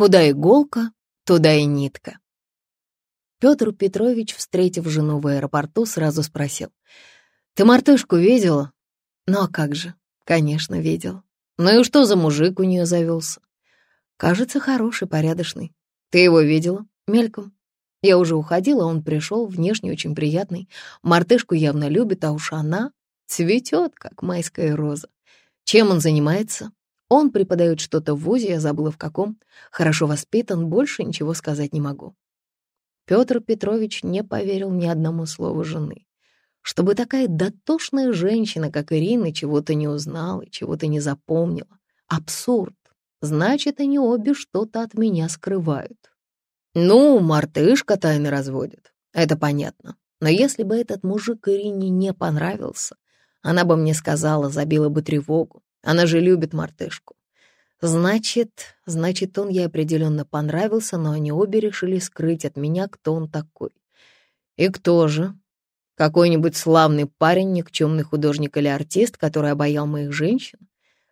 Куда иголка, туда и нитка. Петр Петрович, встретив жену в аэропорту, сразу спросил. «Ты мартышку видела?» «Ну а как же?» «Конечно, видел. Ну и что за мужик у нее завелся?» «Кажется, хороший, порядочный. Ты его видела?» «Мельком. Я уже уходила, он пришел, внешне очень приятный. Мартышку явно любит, а уж она цветет, как майская роза. Чем он занимается? Он преподает что-то в ВУЗе, я забыла в каком. Хорошо воспитан, больше ничего сказать не могу. Петр Петрович не поверил ни одному слову жены. Чтобы такая дотошная женщина, как Ирина, чего-то не узнала, чего-то не запомнила. Абсурд. Значит, они обе что-то от меня скрывают. Ну, мартышка тайны разводит. Это понятно. Но если бы этот мужик Ирине не понравился, она бы мне сказала, забила бы тревогу. Она же любит мартышку. Значит, значит, он ей определенно понравился, но они обе решили скрыть от меня, кто он такой. И кто же? Какой-нибудь славный парень, никчемный художник или артист, который обаял моих женщин?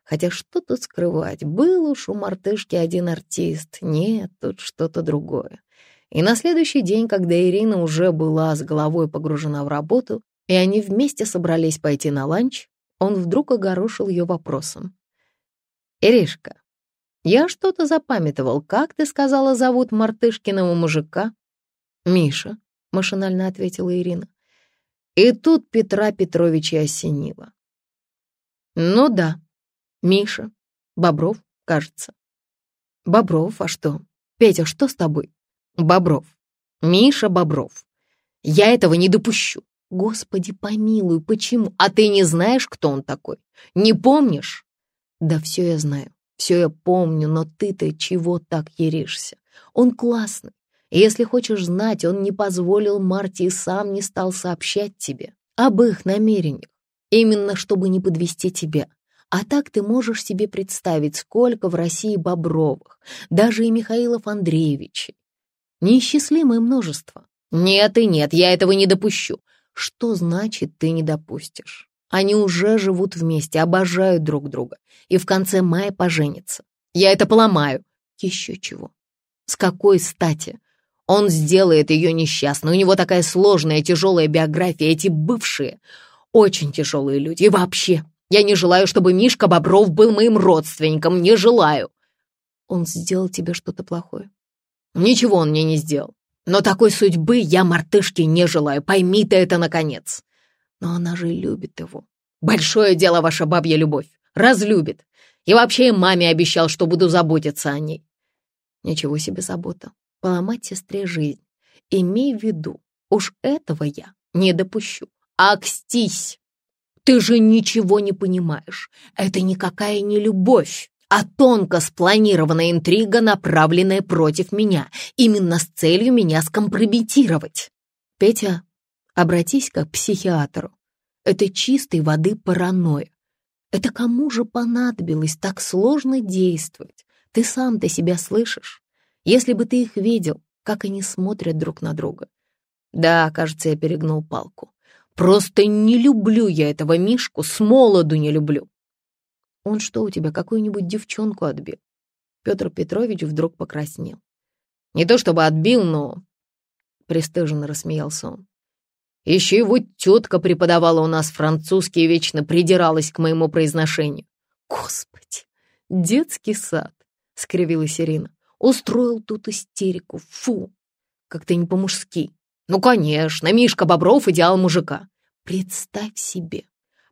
Хотя что тут скрывать? Был уж у мартышки один артист. Нет, тут что-то другое. И на следующий день, когда Ирина уже была с головой погружена в работу, и они вместе собрались пойти на ланч, он вдруг огорошил ее вопросом. «Иришка, я что-то запамятовал. Как ты сказала, зовут мартышкиного мужика?» «Миша», — машинально ответила Ирина. И тут Петра Петровича осенило. «Ну да, Миша, Бобров, кажется». «Бобров, а что? Петя, что с тобой?» «Бобров. Миша Бобров. Я этого не допущу. Господи, помилуй, почему? А ты не знаешь, кто он такой? Не помнишь? Да все я знаю, все я помню, но ты-то чего так еришься? Он классный. Если хочешь знать, он не позволил Марте и сам не стал сообщать тебе об их намерениях, именно чтобы не подвести тебя. А так ты можешь себе представить, сколько в России Бобровых, даже и Михаилов Андреевичей. Неисчислимое множество. Нет и нет, я этого не допущу. Что значит ты не допустишь? Они уже живут вместе, обожают друг друга. И в конце мая поженятся. Я это поломаю. Еще чего? С какой стати? Он сделает ее несчастной. У него такая сложная, тяжелая биография. Эти бывшие, очень тяжелые люди. И вообще, я не желаю, чтобы Мишка Бобров был моим родственником. Не желаю. Он сделал тебе что-то плохое? Ничего он мне не сделал. Но такой судьбы я мартышке не желаю, пойми ты это наконец. Но она же любит его. Большое дело ваша бабья любовь. Разлюбит. И вообще маме обещал, что буду заботиться о ней. Ничего себе забота. Поломать сестре жизнь. Имей в виду, уж этого я не допущу. Акстись! Ты же ничего не понимаешь. Это никакая не любовь а тонко спланированная интрига, направленная против меня, именно с целью меня скомпрометировать. Петя, обратись к психиатру. Это чистой воды паранойя. Это кому же понадобилось так сложно действовать? Ты сам-то себя слышишь? Если бы ты их видел, как они смотрят друг на друга. Да, кажется, я перегнул палку. Просто не люблю я этого Мишку, с молоду не люблю. Он что, у тебя какую-нибудь девчонку отбил? Петр Петрович вдруг покраснел. Не то чтобы отбил, но... Престыженно рассмеялся он. Еще его тетка преподавала у нас французский и вечно придиралась к моему произношению. Господи, детский сад, скривилась Ирина. Устроил тут истерику. Фу, как-то не по-мужски. Ну, конечно, Мишка Бобров — идеал мужика. Представь себе,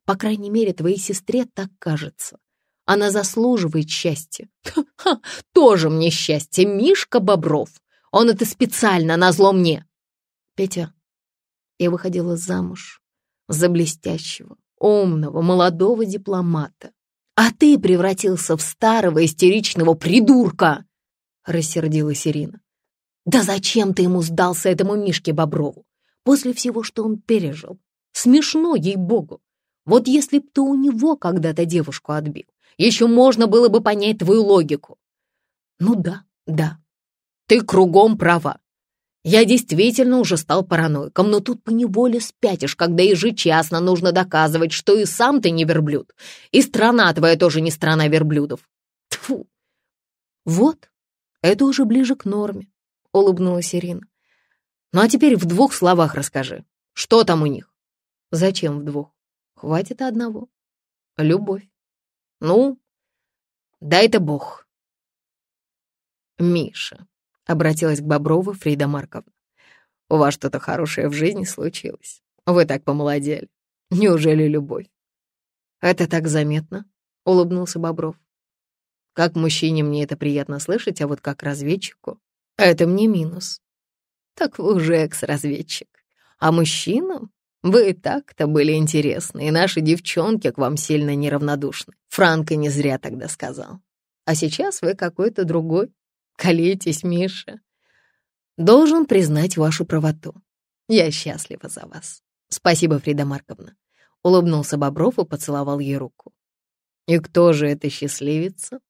по крайней мере, твоей сестре так кажется. Она заслуживает счастья. Ха, тоже мне счастье, Мишка Бобров. Он это специально, назло мне. Петя, я выходила замуж за блестящего, умного, молодого дипломата. А ты превратился в старого истеричного придурка, рассердилась Ирина. Да зачем ты ему сдался этому Мишке Боброву? После всего, что он пережил. Смешно, ей-богу. Вот если б ты у него когда-то девушку отбил, еще можно было бы понять твою логику. Ну да, да, ты кругом права. Я действительно уже стал параноиком, но тут поневоле спятишь, когда ежечасно нужно доказывать, что и сам ты не верблюд, и страна твоя тоже не страна верблюдов. Тфу. Вот, Это уже ближе к норме, улыбнулась Ирина. Ну а теперь в двух словах расскажи, что там у них? Зачем в двух? Хватит одного. Любовь. Ну, дай-то бог. Миша, обратилась к Боброву Фрида Марковна. У вас что-то хорошее в жизни случилось. Вы так помолодели. Неужели любовь? Это так заметно, улыбнулся Бобров. Как мужчине мне это приятно слышать, а вот как разведчику — это мне минус. Так вы уже экс-разведчик. А мужчинам вы и так-то были интересны, и наши девчонки к вам сильно неравнодушны. Франко не зря тогда сказал. А сейчас вы какой-то другой. Колитесь, Миша. Должен признать вашу правоту. Я счастлива за вас. Спасибо, Фрида Марковна. Улыбнулся Бобров и поцеловал ей руку. И кто же эта счастливица?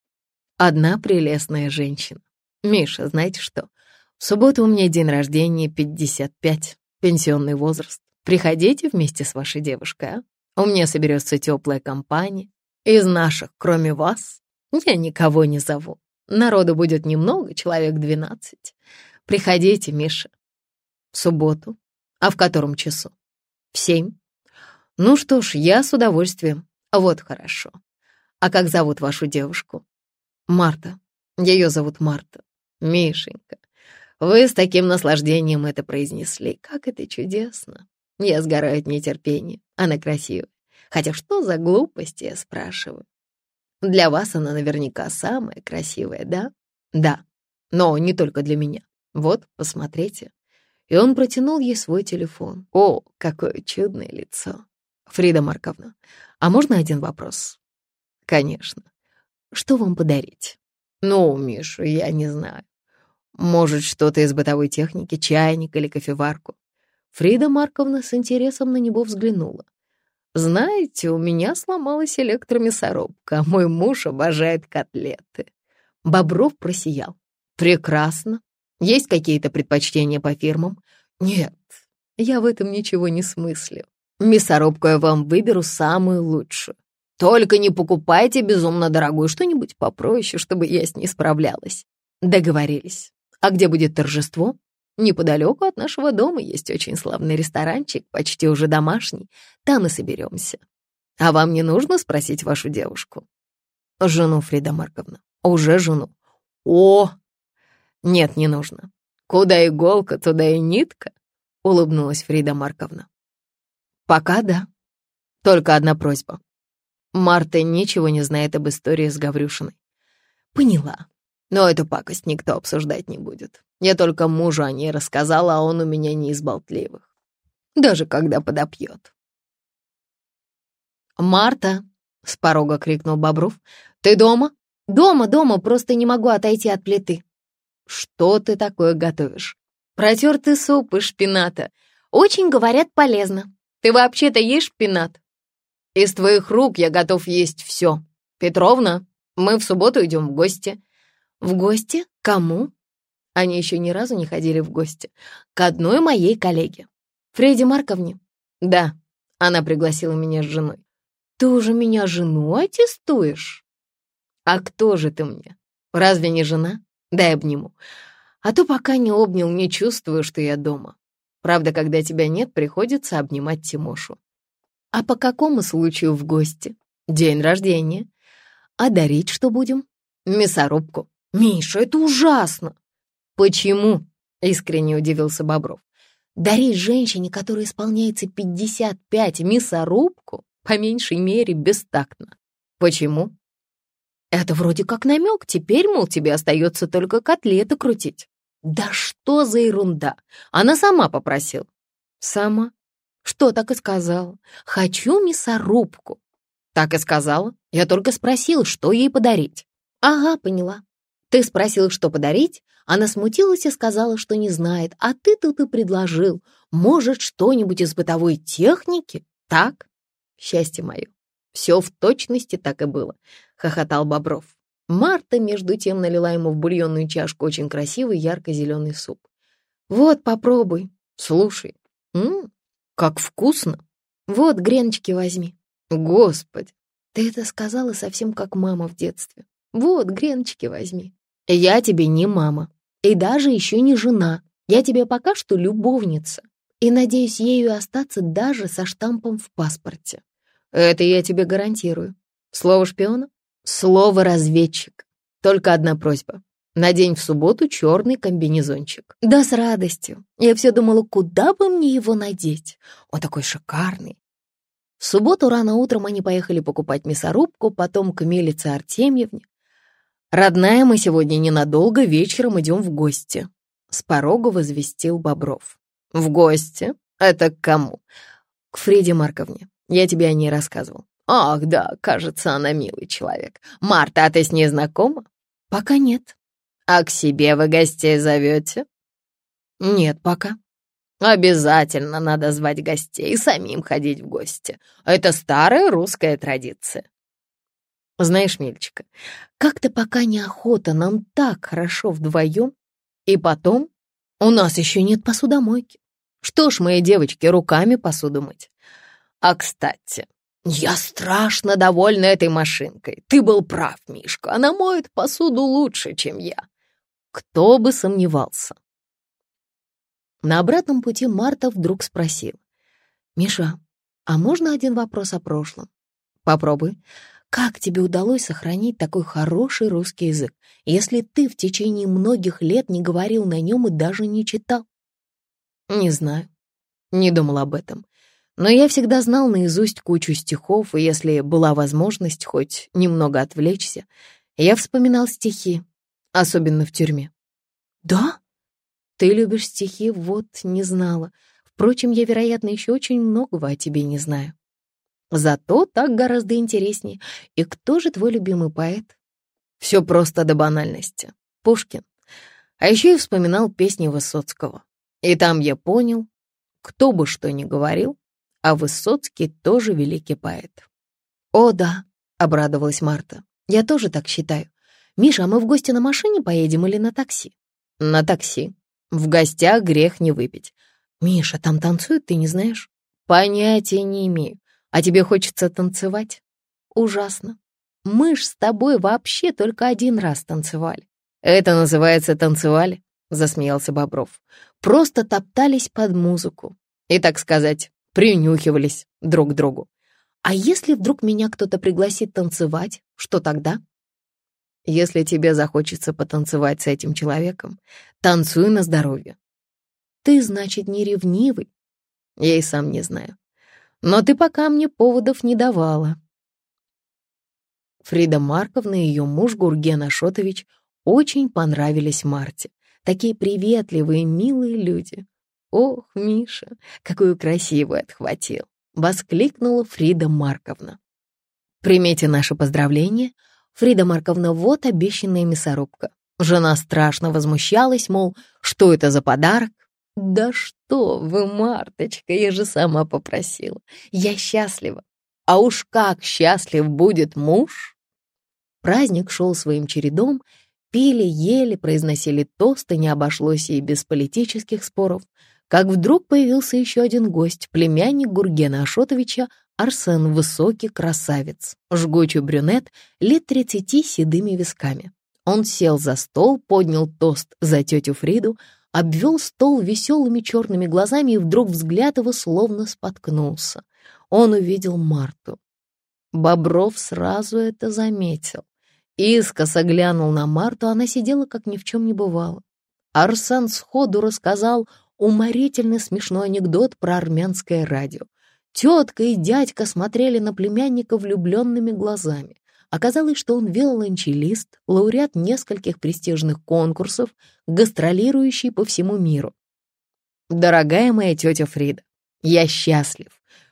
Одна прелестная женщина. Миша, знаете что? В субботу у меня день рождения 55, пенсионный возраст. Приходите вместе с вашей девушкой, а? У меня соберется теплая компания. Из наших, кроме вас, я никого не зову. Народу будет немного, человек 12. Приходите, Миша. В субботу. А в котором часу? В семь. Ну что ж, я с удовольствием. Вот хорошо. А как зовут вашу девушку? Марта. Ее зовут Марта. Мишенька, вы с таким наслаждением это произнесли. Как это чудесно. Я сгораю от нетерпения. Она красивая. Хотя что за глупости, я спрашиваю. Для вас она наверняка самая красивая, да? Да, но не только для меня. Вот, посмотрите. И он протянул ей свой телефон. О, какое чудное лицо. Фрида Марковна, а можно один вопрос? Конечно. Что вам подарить? Ну, Миша, я не знаю. Может, что-то из бытовой техники, чайник или кофеварку. Фрида Марковна с интересом на него взглянула. «Знаете, у меня сломалась электромясорубка, а мой муж обожает котлеты». Бобров просиял. «Прекрасно. Есть какие-то предпочтения по фирмам?» «Нет, я в этом ничего не смыслю. Мясорубку я вам выберу самую лучшую. Только не покупайте безумно дорогую, что-нибудь попроще, чтобы я с ней справлялась. Договорились. А где будет торжество? Неподалеку от нашего дома есть очень славный ресторанчик, почти уже домашний. Там и соберемся. А вам не нужно спросить вашу девушку? Жену, Фрида Марковна. Уже жену. О! Нет, не нужно. Куда иголка, туда и нитка, улыбнулась Фрида Марковна. Пока да. Только одна просьба. Марта ничего не знает об истории с Гаврюшиной. Поняла. Но эту пакость никто обсуждать не будет. Я только мужу о ней рассказала, а он у меня не из болтливых. Даже когда подопьет. «Марта!» — с порога крикнул Бобров. «Ты дома?» «Дома, дома, просто не могу отойти от плиты». «Что ты такое готовишь?» «Протертый суп из шпината. Очень, говорят, полезно. Ты вообще-то ешь шпинат?» Из твоих рук я готов есть все. Петровна, мы в субботу идем в гости». «В гости? Кому?» Они еще ни разу не ходили в гости. «К одной моей коллеге. Фреде Марковне?» «Да, она пригласила меня с женой». «Ты уже меня жену аттестуешь?» «А кто же ты мне? Разве не жена? Дай обниму. А то пока не обнял, не чувствую, что я дома. Правда, когда тебя нет, приходится обнимать Тимошу. А по какому случаю в гости? День рождения. А дарить что будем? Мясорубку. Миша, это ужасно. Почему? Искренне удивился Бобров. Дарить женщине, которой исполняется 55, мясорубку, по меньшей мере, бестактно. Почему? Это вроде как намек. Теперь, мол, тебе остается только котлеты крутить. Да что за ерунда? Она сама попросила. Сама? Что так и сказала? Хочу мясорубку. Так и сказала. Я только спросил, что ей подарить. Ага, поняла. Ты спросил, что подарить? Она смутилась и сказала, что не знает. А ты тут и предложил. Может, что-нибудь из бытовой техники? Так? Счастье мое. Все в точности так и было, хохотал Бобров. Марта, между тем, налила ему в бульонную чашку очень красивый ярко-зеленый суп. «Вот, попробуй. Слушай. М -м, как вкусно! Вот, греночки возьми. Господи, ты это сказала совсем как мама в детстве. Вот, греночки возьми. Я тебе не мама и даже еще не жена. Я тебе пока что любовница и надеюсь ею остаться даже со штампом в паспорте. Это я тебе гарантирую. Слово шпиона? Слово разведчик. Только одна просьба. Надень в субботу черный комбинезончик. Да, с радостью. Я все думала, куда бы мне его надеть. Он такой шикарный. В субботу рано утром они поехали покупать мясорубку, потом к Мелице Артемьевне. «Родная, мы сегодня ненадолго, вечером идем в гости», — с порога возвестил Бобров. «В гости? Это к кому?» «К Фреде Марковне. Я тебе о ней рассказывал». «Ах, да, кажется, она милый человек. Марта, а ты с ней знакома?» «Пока нет». «А к себе вы гостей зовете?» «Нет, пока». «Обязательно надо звать гостей и самим ходить в гости. Это старая русская традиция». «Знаешь, Мельчика, как-то пока неохота, нам так хорошо вдвоем. И потом, у нас еще нет посудомойки. Что ж, мои девочки, руками посуду мыть. А, кстати, я страшно довольна этой машинкой. Ты был прав, Мишка, она моет посуду лучше, чем я. Кто бы сомневался. На обратном пути Марта вдруг спросил. «Миша, а можно один вопрос о прошлом?» «Попробуй. Как тебе удалось сохранить такой хороший русский язык, если ты в течение многих лет не говорил на нем и даже не читал?» Не знаю. Не думал об этом. Но я всегда знал наизусть кучу стихов, и если была возможность хоть немного отвлечься, я вспоминал стихи, особенно в тюрьме. «Да? Ты любишь стихи? Вот, не знала. Впрочем, я, вероятно, еще очень многого о тебе не знаю. Зато так гораздо интереснее. И кто же твой любимый поэт? Все просто до банальности. Пушкин. А еще я вспоминал песни Высоцкого. И там я понял, кто бы что ни говорил, а Высоцкий тоже великий поэт. «О, да», — обрадовалась Марта, — «я тоже так считаю. Миша, а мы в гости на машине поедем или на такси?» «На такси. В гостях грех не выпить. Миша, там танцуют, ты не знаешь?» «Понятия не имею. А тебе хочется танцевать?» «Ужасно. Мы ж с тобой вообще только один раз танцевали». «Это называется танцевали?» — засмеялся Бобров. «Просто топтались под музыку и, так сказать, принюхивались друг к другу. А если вдруг меня кто-то пригласит танцевать, что тогда?» «Если тебе захочется потанцевать с этим человеком, танцуй на здоровье». «Ты, значит, не ревнивый?» «Я и сам не знаю. Но ты пока мне поводов не давала». Фрида Марковна и ее муж Гурген Ашотович очень понравились Марте. Такие приветливые, милые люди. Ох, Миша, какую красивую отхватил! Воскликнула Фрида Марковна. Примите наше поздравление. Фрида Марковна, вот обещанная мясорубка. Жена страшно возмущалась, мол, что это за подарок? Да что вы, Марточка, я же сама попросила. Я счастлива. А уж как счастлив будет муж! Праздник шел своим чередом, Пили, ели, произносили тосты, не обошлось и без политических споров. Как вдруг появился еще один гость, племянник Гургена Ашотовича, Арсен, высокий красавец, жгучий брюнет, лет тридцати седыми висками. Он сел за стол, поднял тост за тетю Фриду, обвел стол веселыми черными глазами, и вдруг взгляд его словно споткнулся. Он увидел Марту. Бобров сразу это заметил. Искоса глянул на Марту, она сидела, как ни в чем не бывало. Арсен сходу рассказал уморительно смешной анекдот про армянское радио. Тетка и дядька смотрели на племянника влюбленными глазами. Оказалось, что он виолончелист, лауреат нескольких престижных конкурсов, гастролирующий по всему миру. «Дорогая моя тетя Фрида, я счастлив,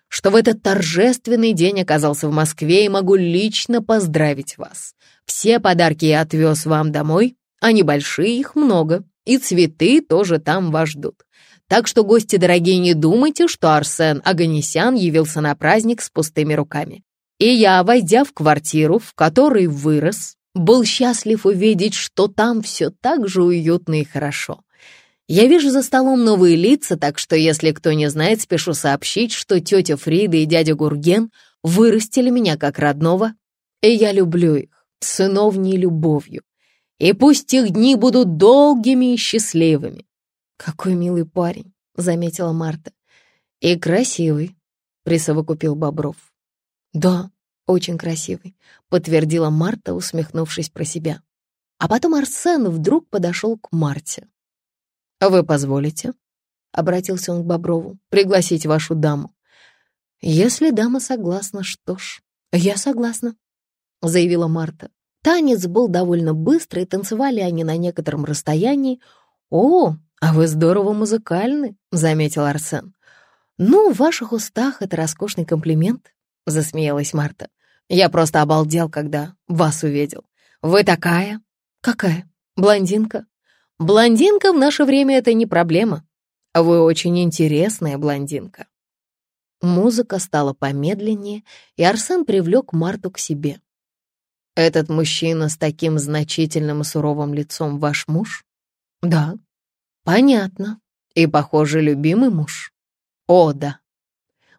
что в этот торжественный день оказался в Москве и могу лично поздравить вас. Все подарки я отвез вам домой, а небольшие их много, и цветы тоже там вас ждут. Так что, гости дорогие, не думайте, что Арсен Аганесян явился на праздник с пустыми руками. И я, войдя в квартиру, в которой вырос, был счастлив увидеть, что там все так же уютно и хорошо. Я вижу за столом новые лица, так что, если кто не знает, спешу сообщить, что тетя Фрида и дядя Гурген вырастили меня как родного, и я люблю их сыновней любовью. и пусть их дни будут долгими и счастливыми». «Какой милый парень», — заметила Марта. «И красивый», — присовокупил Бобров. «Да, очень красивый», — подтвердила Марта, усмехнувшись про себя. А потом Арсен вдруг подошел к Марте. «Вы позволите?» — обратился он к Боброву. «Пригласить вашу даму». «Если дама согласна, что ж, я согласна», — заявила Марта. Танец был довольно быстрый, танцевали они на некотором расстоянии. «О, а вы здорово музыкальны», — заметил Арсен. «Ну, в ваших устах это роскошный комплимент», — засмеялась Марта. «Я просто обалдел, когда вас увидел. Вы такая...» «Какая? Блондинка?» «Блондинка в наше время — это не проблема. Вы очень интересная блондинка». Музыка стала помедленнее, и Арсен привлек Марту к себе. «Этот мужчина с таким значительным и суровым лицом ваш муж?» «Да». «Понятно. И, похоже, любимый муж?» «О, да».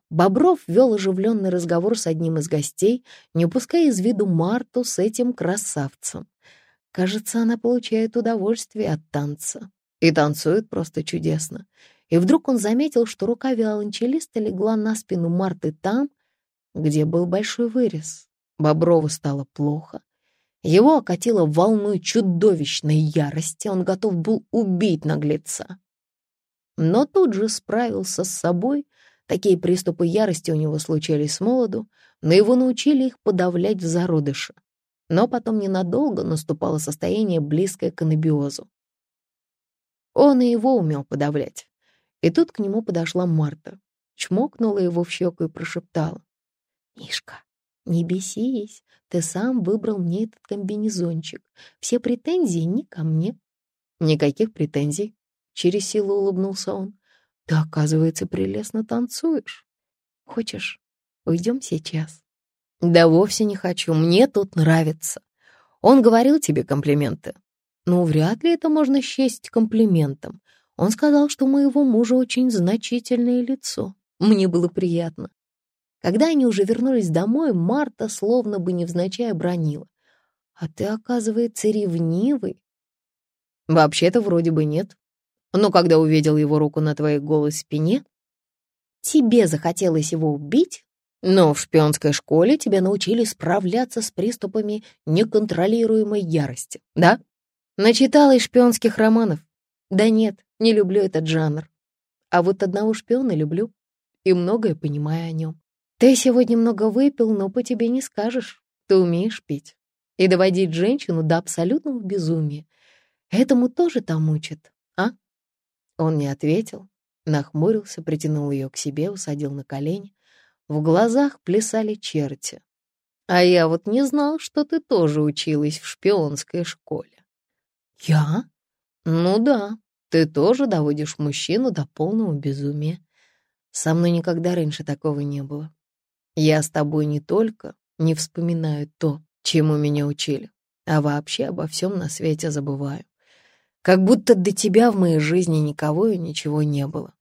Бобров вел оживленный разговор с одним из гостей, не упуская из виду Марту с этим красавцем. Кажется, она получает удовольствие от танца. И танцует просто чудесно. И вдруг он заметил, что рука виолончелиста легла на спину Марты там, где был большой вырез. Боброву стало плохо. Его окатило волной чудовищной ярости, он готов был убить наглеца. Но тут же справился с собой. Такие приступы ярости у него случались с молоду, но его научили их подавлять в зародыше. Но потом ненадолго наступало состояние, близкое к анабиозу. Он и его умел подавлять. И тут к нему подошла Марта, чмокнула его в щеку и прошептала. «Мишка, «Не бесись, ты сам выбрал мне этот комбинезончик. Все претензии не ко мне». «Никаких претензий», — через силу улыбнулся он. «Ты, оказывается, прелестно танцуешь. Хочешь, уйдем сейчас?» «Да вовсе не хочу, мне тут нравится. Он говорил тебе комплименты?» «Ну, вряд ли это можно счесть комплиментом. Он сказал, что у моего мужа очень значительное лицо. Мне было приятно. Когда они уже вернулись домой, Марта словно бы невзначай бронила. «А ты, оказывается, ревнивый?» «Вообще-то вроде бы нет. Но когда увидел его руку на твоей голой спине...» «Тебе захотелось его убить?» «Но в шпионской школе тебя научили справляться с приступами неконтролируемой ярости, да?» «Начиталась шпионских романов?» «Да нет, не люблю этот жанр. А вот одного шпиона люблю и многое понимаю о нем. Ты сегодня много выпил, но по тебе не скажешь. Ты умеешь пить. И доводить женщину до абсолютного безумия. Этому тоже там учат, а? Он не ответил, нахмурился, притянул ее к себе, усадил на колени. В глазах плясали черти. А я вот не знал, что ты тоже училась в шпионской школе. Я? Ну да, ты тоже доводишь мужчину до полного безумия. Со мной никогда раньше такого не было. Я с тобой не только не вспоминаю то, чему меня учили, а вообще обо всем на свете забываю. Как будто до тебя в моей жизни никого и ничего не было.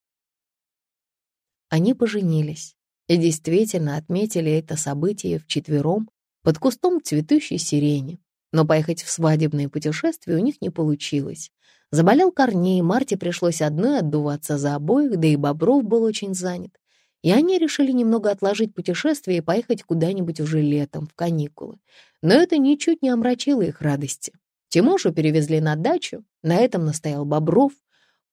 Они поженились и действительно отметили это событие вчетвером под кустом цветущей сирени. Но поехать в свадебное путешествие у них не получилось. Заболел Корней, Марте пришлось одной отдуваться за обоих, да и Бобров был очень занят и они решили немного отложить путешествие и поехать куда-нибудь уже летом, в каникулы. Но это ничуть не омрачило их радости. Тимошу перевезли на дачу, на этом настоял Бобров.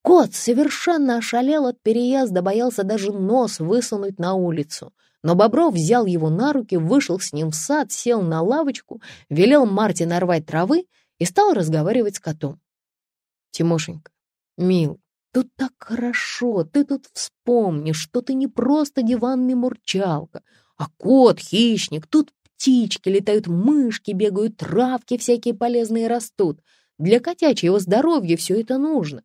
Кот совершенно ошалел от переезда, боялся даже нос высунуть на улицу. Но Бобров взял его на руки, вышел с ним в сад, сел на лавочку, велел Марте нарвать травы и стал разговаривать с котом. «Тимошенька, милый, Тут так хорошо, ты тут вспомнишь, что ты не просто диванный мурчалка, а кот, хищник, тут птички летают, мышки бегают, травки всякие полезные растут. Для котячьего здоровья все это нужно.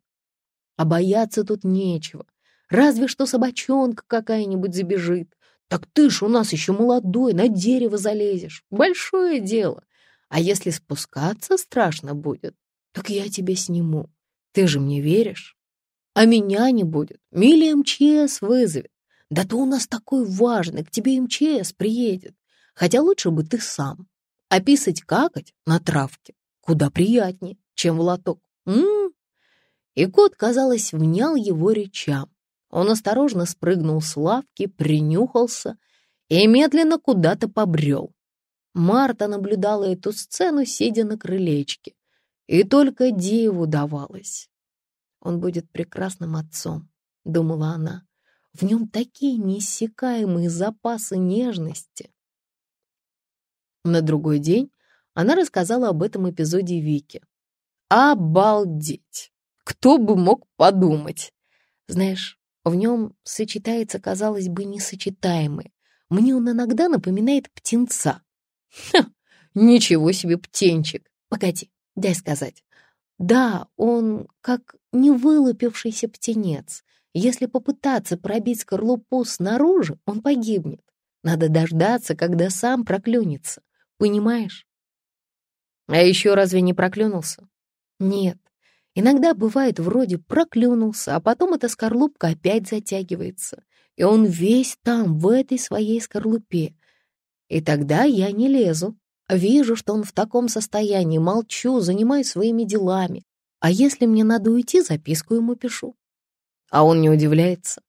А бояться тут нечего. Разве что собачонка какая-нибудь забежит. Так ты ж у нас еще молодой, на дерево залезешь. Большое дело. А если спускаться страшно будет, так я тебя сниму. Ты же мне веришь? А меня не будет. Милия МЧС вызовет. Да ты у нас такой важный, к тебе МЧС приедет. Хотя лучше бы ты сам. Описать какать на травке. куда приятнее, чем в лоток. М -м -м. И кот, казалось, внял его речам. Он осторожно спрыгнул с лавки, принюхался и медленно куда-то побрел. Марта наблюдала эту сцену, сидя на крылечке, и только диву давалось. Он будет прекрасным отцом, думала она. В нем такие неиссякаемые запасы нежности. На другой день она рассказала об этом эпизоде Вике. «Обалдеть! Кто бы мог подумать!» Знаешь, в нем сочетается, казалось бы, несочетаемое. Мне он иногда напоминает птенца. Ха, ничего себе птенчик! Погоди, дай сказать. Да, он как невылупившийся птенец. Если попытаться пробить скорлупу снаружи, он погибнет. Надо дождаться, когда сам проклюнется. Понимаешь? А еще разве не проклюнулся? Нет. Иногда бывает вроде проклюнулся, а потом эта скорлупка опять затягивается. И он весь там, в этой своей скорлупе. И тогда я не лезу. Вижу, что он в таком состоянии, молчу, занимаюсь своими делами. А если мне надо уйти, записку ему пишу. А он не удивляется.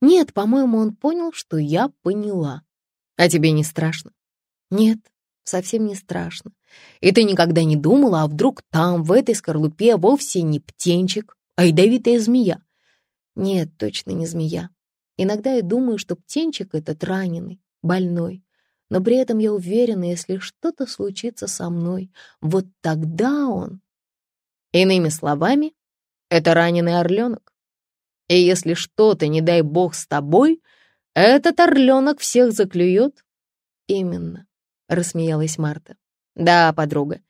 Нет, по-моему, он понял, что я поняла. А тебе не страшно? Нет, совсем не страшно. И ты никогда не думала, а вдруг там, в этой скорлупе, вовсе не птенчик, а ядовитая змея? Нет, точно не змея. Иногда я думаю, что птенчик этот раненый, больной, но при этом я уверена, если что-то случится со мной, вот тогда он... Иными словами, это раненый орленок. И если что-то, не дай бог, с тобой, этот орленок всех заклюет. Именно, рассмеялась Марта. Да, подруга,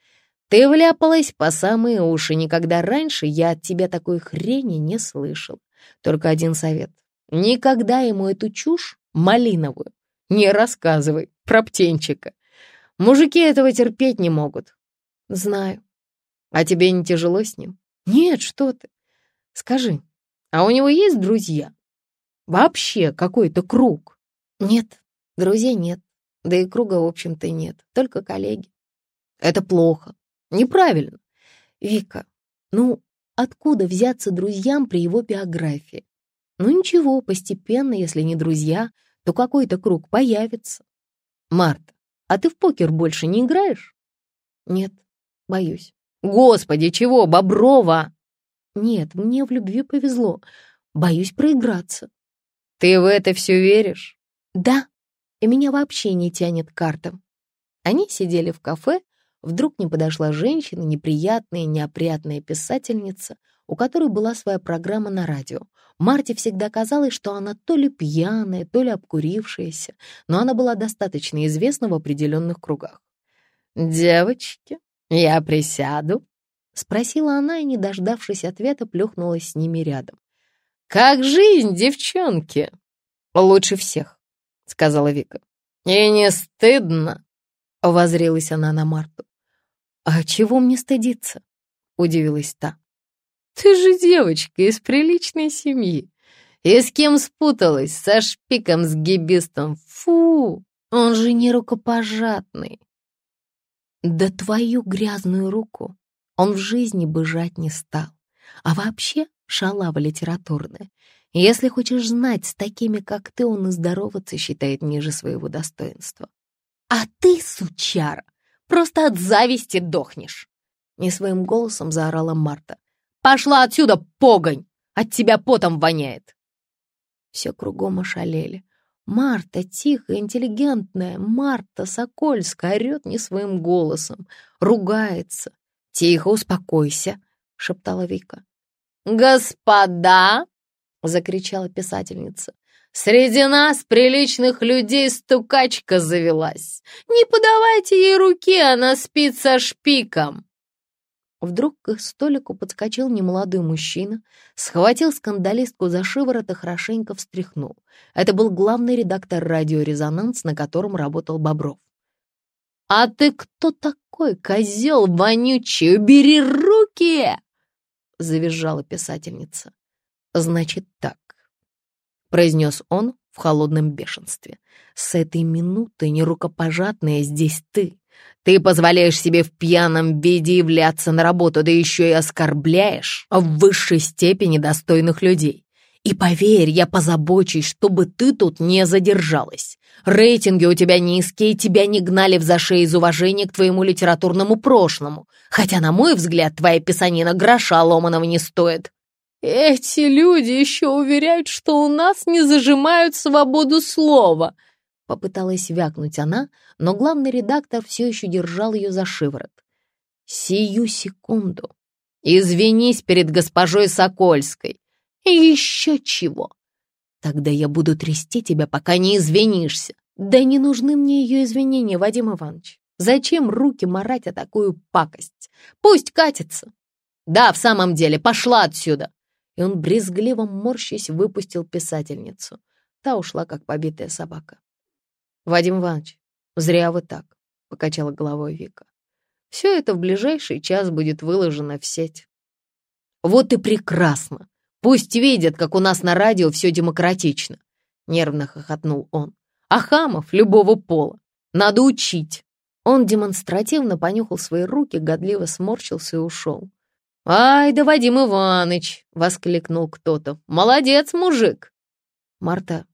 ты вляпалась по самые уши. Никогда раньше я от тебя такой хрени не слышал. Только один совет. Никогда ему эту чушь малиновую не рассказывай про птенчика. Мужики этого терпеть не могут. Знаю. А тебе не тяжело с ним? Нет, что ты. Скажи, а у него есть друзья? Вообще какой-то круг? Нет, друзей нет. Да и круга, в общем-то, нет. Только коллеги. Это плохо. Неправильно. Вика, ну, откуда взяться друзьям при его биографии? Ну ничего, постепенно, если не друзья, то какой-то круг появится. Марта, а ты в покер больше не играешь? Нет, боюсь. Господи, чего, Боброва? Нет, мне в любви повезло. Боюсь проиграться. Ты в это все веришь? Да, и меня вообще не тянет к картам. Они сидели в кафе, вдруг не подошла женщина, неприятная, неопрятная писательница, у которой была своя программа на радио. Марте всегда казалось, что она то ли пьяная, то ли обкурившаяся, но она была достаточно известна в определенных кругах. «Девочки, я присяду?» — спросила она и, не дождавшись ответа, плюхнулась с ними рядом. «Как жизнь, девчонки?» «Лучше всех», — сказала Вика. «И не стыдно?» — возрилась она на Марту. «А чего мне стыдиться?» — удивилась та. Ты же девочка из приличной семьи. И с кем спуталась? Со шпиком с гибистом. Фу, он же не рукопожатный. Да твою грязную руку он в жизни бы жать не стал. А вообще шалава литературная. Если хочешь знать, с такими, как ты, он и здороваться считает ниже своего достоинства. А ты, сучара, просто от зависти дохнешь. Не своим голосом заорала Марта. Пошла отсюда, погонь! От тебя потом воняет!» Все кругом ошалели. Марта, тихая, интеллигентная, Марта Сокольская орет не своим голосом, ругается. «Тихо, успокойся», — шептала Вика. «Господа!» — закричала писательница. «Среди нас, приличных людей, стукачка завелась. Не подавайте ей руки, она спит со шпиком». Вдруг к их столику подскочил немолодой мужчина, схватил скандалистку за шиворот и хорошенько встряхнул. Это был главный редактор радио «Резонанс», на котором работал Бобров. «А ты кто такой, козел вонючий? Убери руки!» — завизжала писательница. «Значит так», — произнес он в холодном бешенстве. «С этой минуты нерукопожатная здесь ты. Ты позволяешь себе в пьяном виде являться на работу, да еще и оскорбляешь в высшей степени достойных людей. И поверь, я позабочусь, чтобы ты тут не задержалась. Рейтинги у тебя низкие, тебя не гнали в зашей из уважения к твоему литературному прошлому. Хотя, на мой взгляд, твоя писанина гроша ломаного не стоит. Эти люди еще уверяют, что у нас не зажимают свободу слова. Попыталась вякнуть она, но главный редактор все еще держал ее за шиворот. Сию секунду. Извинись перед госпожой Сокольской. И еще чего? Тогда я буду трясти тебя, пока не извинишься. Да не нужны мне ее извинения, Вадим Иванович. Зачем руки марать о такую пакость? Пусть катится. Да, в самом деле, пошла отсюда. И он, брезгливо морщись, выпустил писательницу. Та ушла, как побитая собака. Вадим Иванович, зря вы так, покачала головой Вика. Все это в ближайший час будет выложено в сеть. Вот и прекрасно. Пусть видят, как у нас на радио все демократично. Нервно хохотнул он. А хамов любого пола. Надо учить. Он демонстративно понюхал свои руки, годливо сморщился и ушел. «Ай да, Вадим Иваныч!» — воскликнул кто-то. «Молодец, мужик!» «Марта,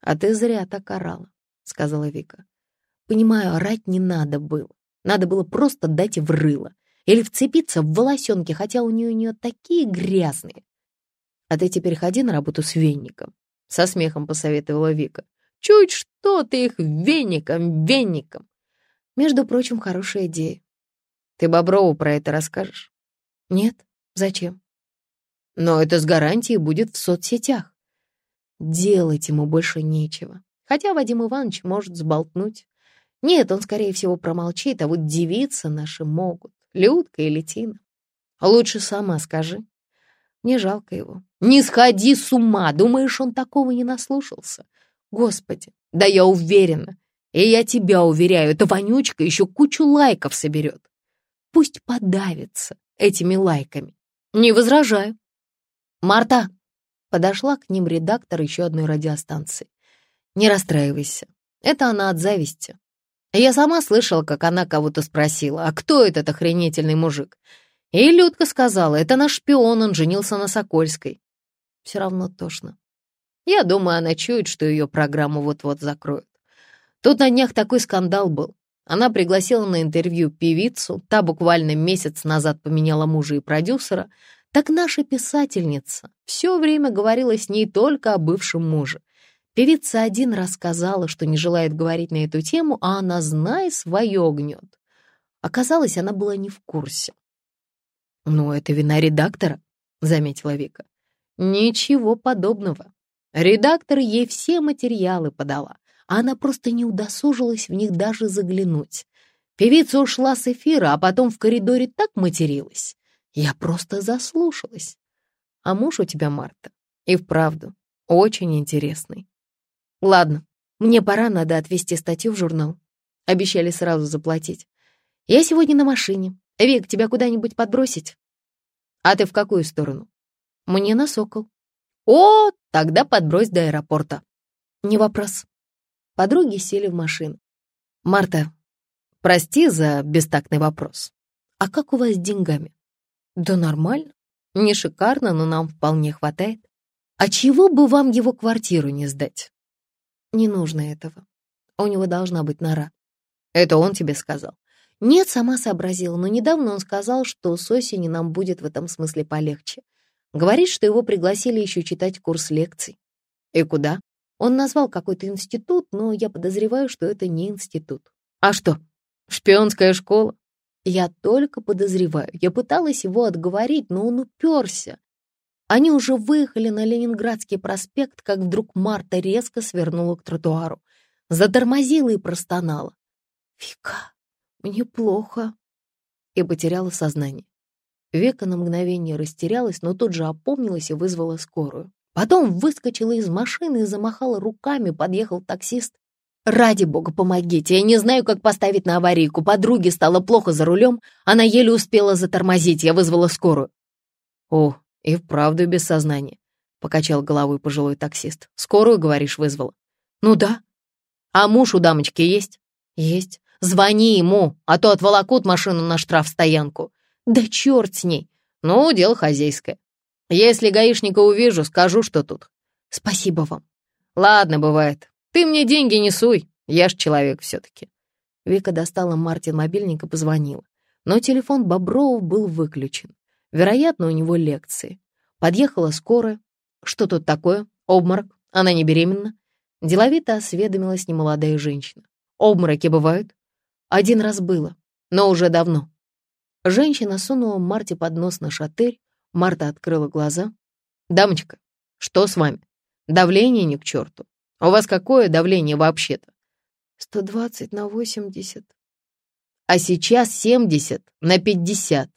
а ты зря так орала», — сказала Вика. «Понимаю, орать не надо было. Надо было просто дать в рыло. Или вцепиться в волосенки, хотя у нее у нее такие грязные. «А ты теперь ходи на работу с венником», — со смехом посоветовала Вика. «Чуть что ты их веником, веником!» Между прочим, хорошая идея. Ты Боброву про это расскажешь? Нет. Зачем? Но это с гарантией будет в соцсетях. Делать ему больше нечего. Хотя Вадим Иванович может сболтнуть. Нет, он, скорее всего, промолчит, а вот девицы наши могут. Людка или Тина. Лучше сама скажи. Мне жалко его. Не сходи с ума! Думаешь, он такого не наслушался? Господи, да я уверена. И я тебя уверяю, эта вонючка еще кучу лайков соберет. Пусть подавится этими лайками. Не возражаю. Марта, подошла к ним редактор еще одной радиостанции. Не расстраивайся. Это она от зависти. Я сама слышала, как она кого-то спросила, а кто этот охренительный мужик? И Людка сказала, это наш шпион, он женился на Сокольской. Все равно тошно. Я думаю, она чует, что ее программу вот-вот закроют. Тут на днях такой скандал был. Она пригласила на интервью певицу, та буквально месяц назад поменяла мужа и продюсера. Так наша писательница все время говорила с ней только о бывшем муже. Певица один раз сказала, что не желает говорить на эту тему, а она, зная, свое гнет. Оказалось, она была не в курсе. «Ну, это вина редактора», — заметила Вика. «Ничего подобного. Редактор ей все материалы подала, а она просто не удосужилась в них даже заглянуть. Певица ушла с эфира, а потом в коридоре так материлась. Я просто заслушалась. А муж у тебя, Марта, и вправду очень интересный. Ладно, мне пора, надо отвезти статью в журнал. Обещали сразу заплатить. Я сегодня на машине. Вик, тебя куда-нибудь подбросить? А ты в какую сторону? Мне на Сокол. О, тогда подбрось до аэропорта. Не вопрос. Подруги сели в машину. Марта, прости за бестактный вопрос. А как у вас с деньгами? Да нормально. Не шикарно, но нам вполне хватает. А чего бы вам его квартиру не сдать? Не нужно этого. У него должна быть нора. Это он тебе сказал. Нет, сама сообразила, но недавно он сказал, что с осени нам будет в этом смысле полегче. Говорит, что его пригласили еще читать курс лекций. И куда? Он назвал какой-то институт, но я подозреваю, что это не институт. А что, шпионская школа? Я только подозреваю. Я пыталась его отговорить, но он уперся. Они уже выехали на Ленинградский проспект, как вдруг Марта резко свернула к тротуару. Затормозила и простонала. «Вика, мне плохо. И потеряла сознание. Века на мгновение растерялась, но тут же опомнилась и вызвала скорую. Потом выскочила из машины и замахала руками, подъехал таксист. «Ради бога, помогите! Я не знаю, как поставить на аварийку. Подруге стало плохо за рулем. Она еле успела затормозить. Я вызвала скорую». «О, и вправду без сознания», — покачал головой пожилой таксист. «Скорую, говоришь, вызвала?» «Ну да». «А муж у дамочки есть?» «Есть. Звони ему, а то отволокут машину на штрафстоянку. Да черт с ней. Ну, дело хозяйское. Если гаишника увижу, скажу, что тут. Спасибо вам. Ладно, бывает. Ты мне деньги не суй, я ж человек все-таки. Вика достала Мартин мобильник и позвонила. Но телефон Боброва был выключен. Вероятно, у него лекции. Подъехала скорая. Что тут такое? Обморок? Она не беременна? Деловито осведомилась немолодая женщина. Обмороки бывают? Один раз было, но уже давно. Женщина сунула Марте под нос на шатырь. Марта открыла глаза. «Дамочка, что с вами? Давление не к черту. У вас какое давление вообще-то?» «Сто двадцать на восемьдесят». «А сейчас семьдесят на пятьдесят.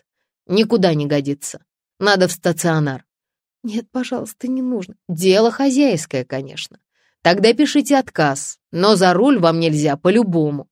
Никуда не годится. Надо в стационар». «Нет, пожалуйста, не нужно. Дело хозяйское, конечно. Тогда пишите отказ, но за руль вам нельзя по-любому.